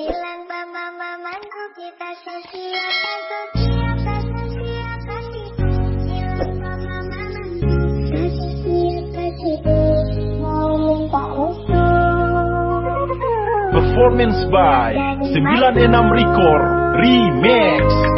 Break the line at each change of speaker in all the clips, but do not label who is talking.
Bilang mama mamanku kita siap siap mama
Performance by 96 Record Remix.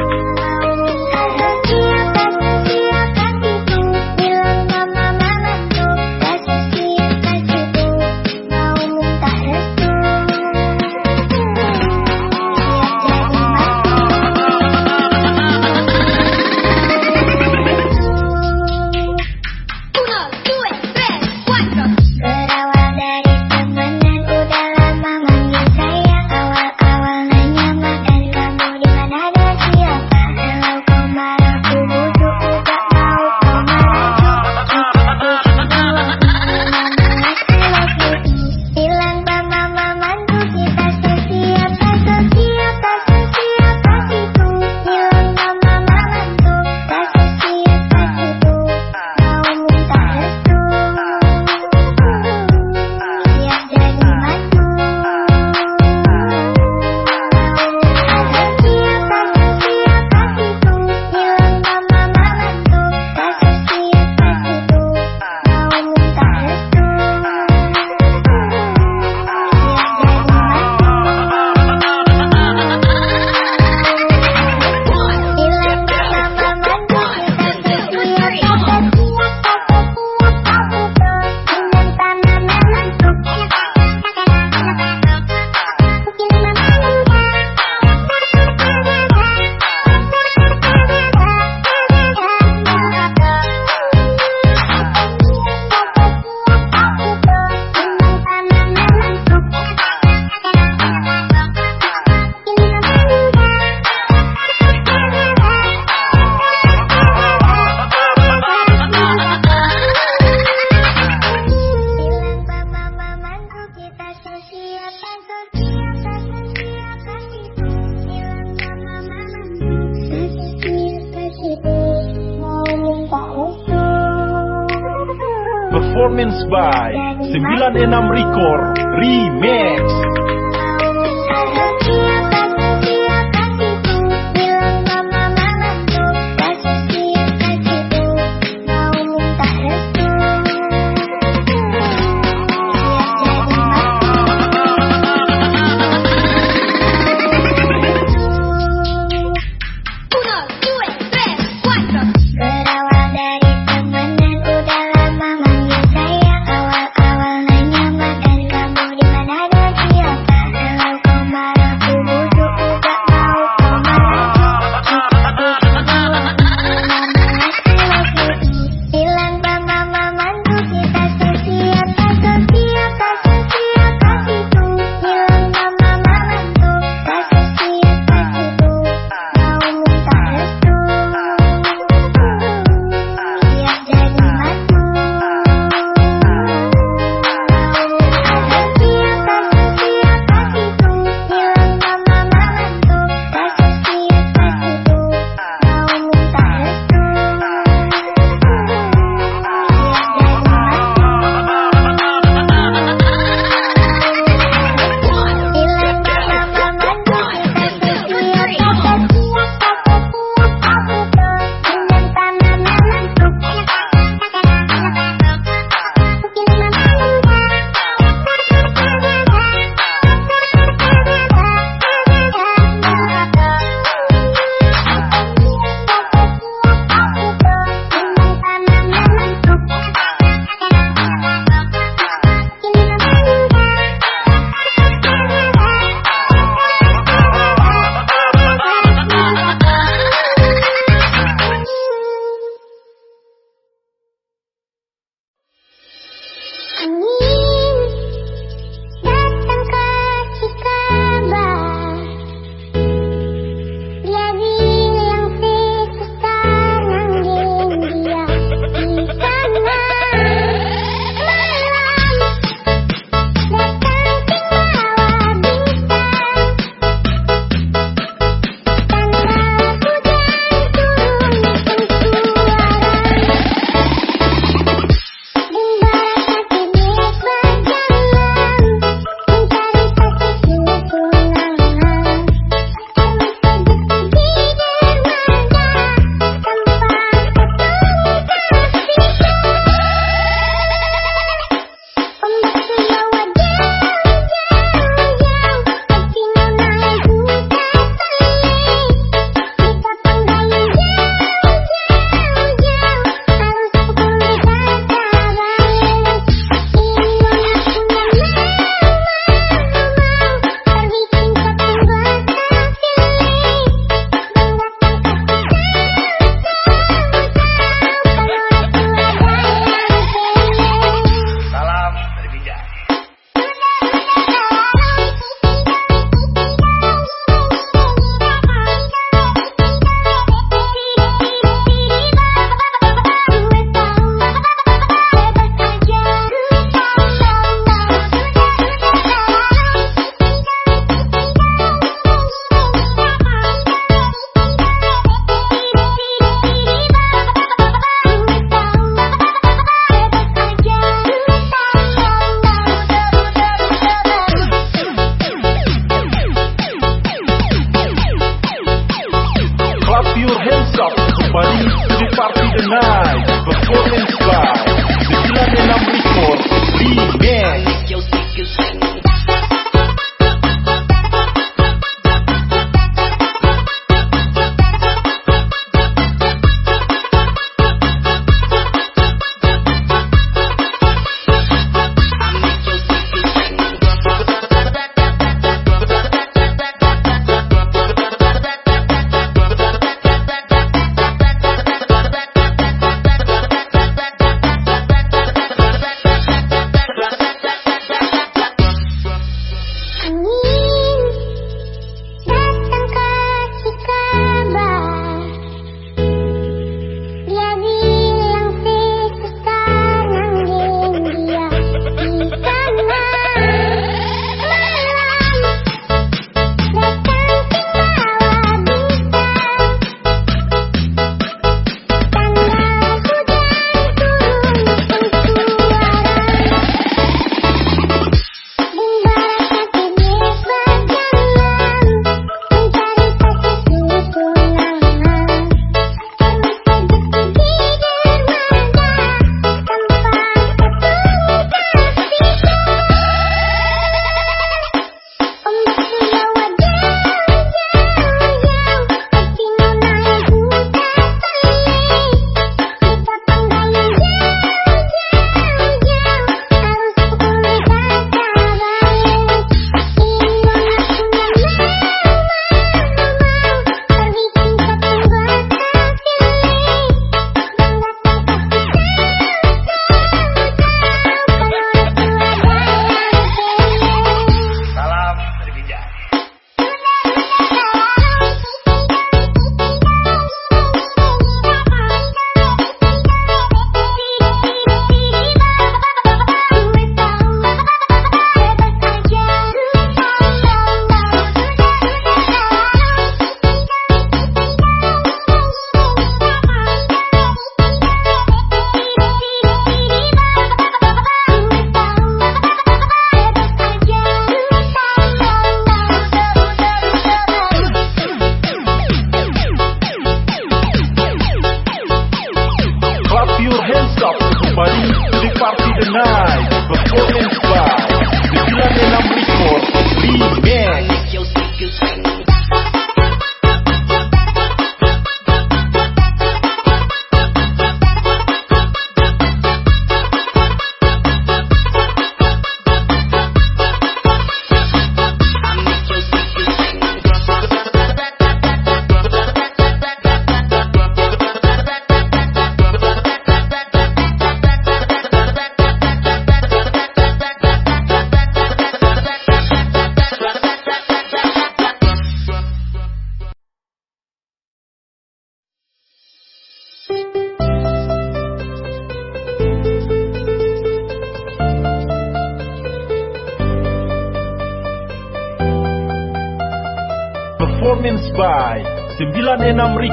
Performance by 96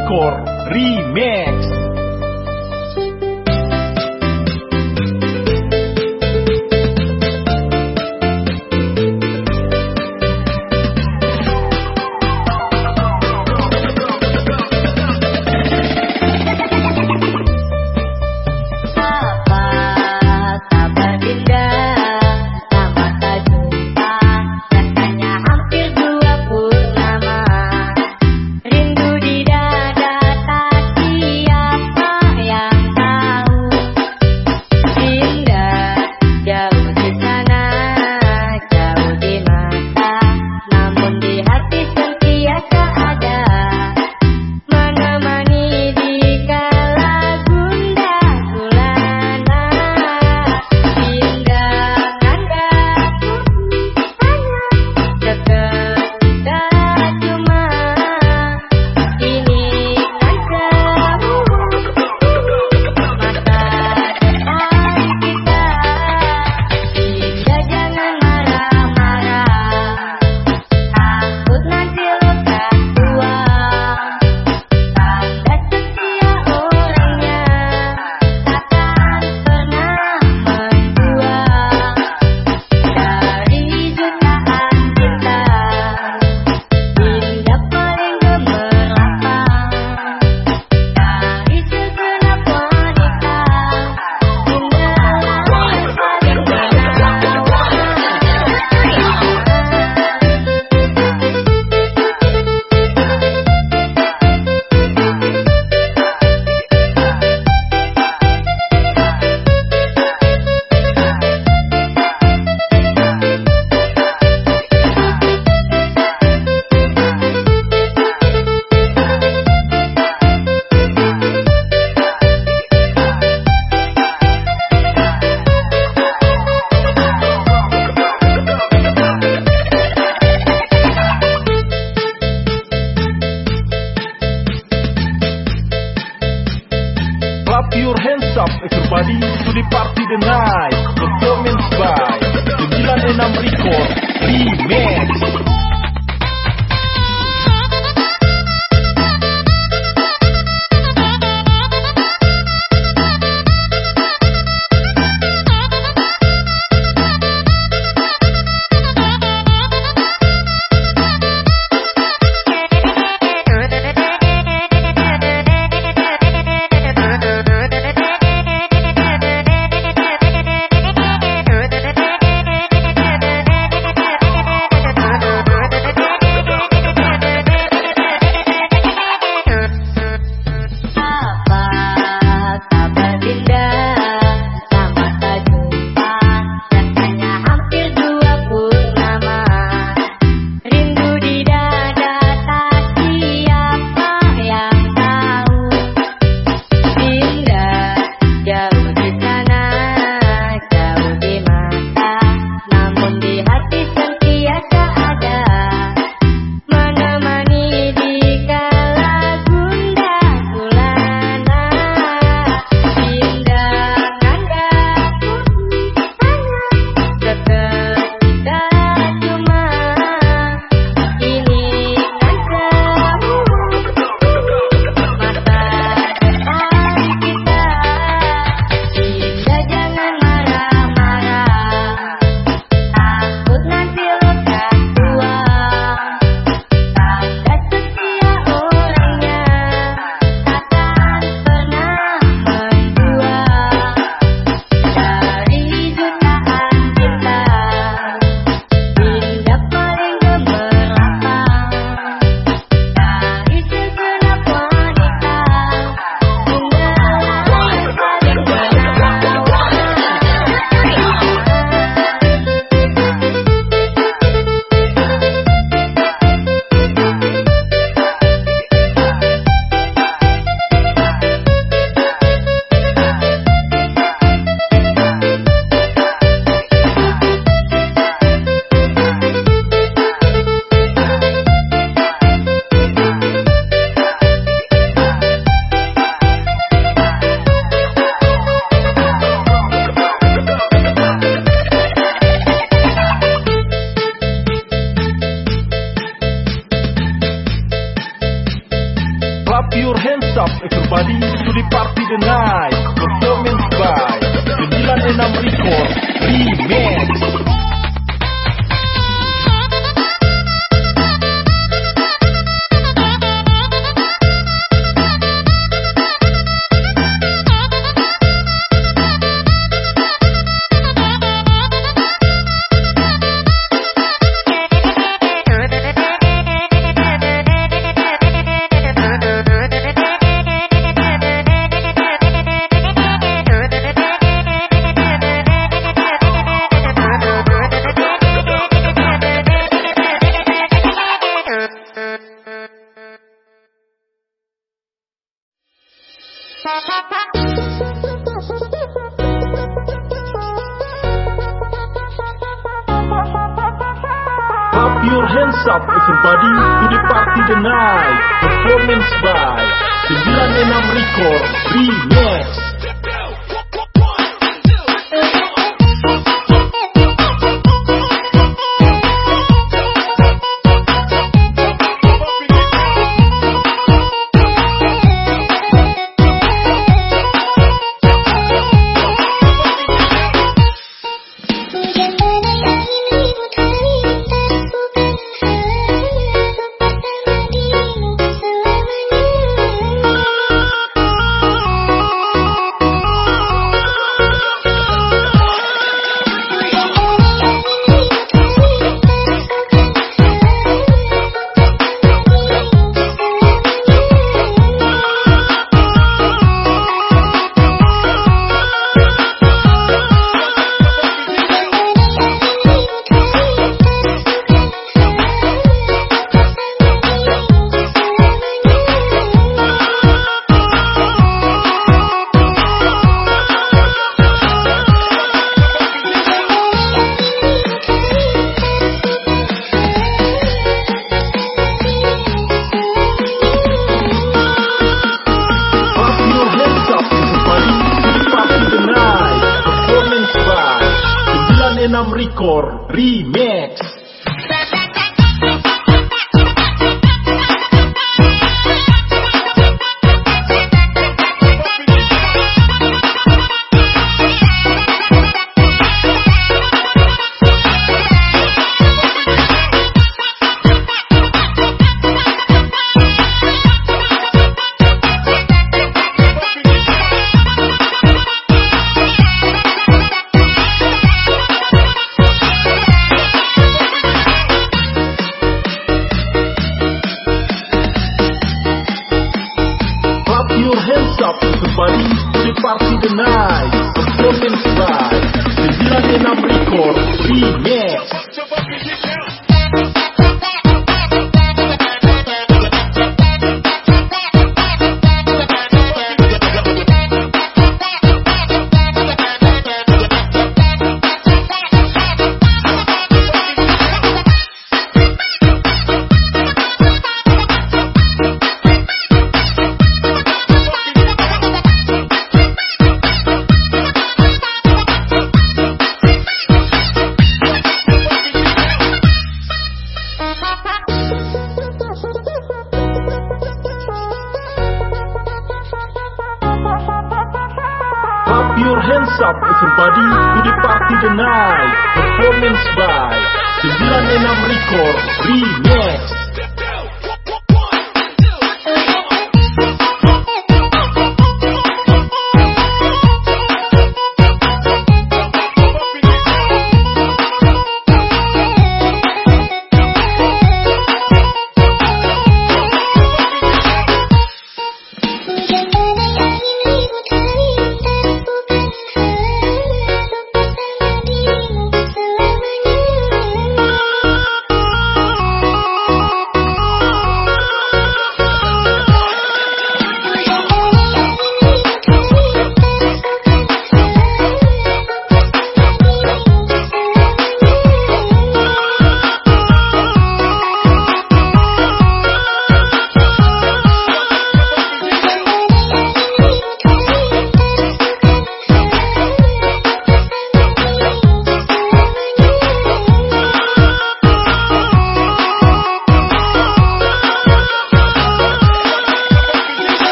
your hands up everybody to the party tonight. Performance by 96 Records Remix.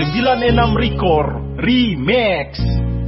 96 Record Remix.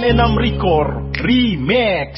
96 Record Remix.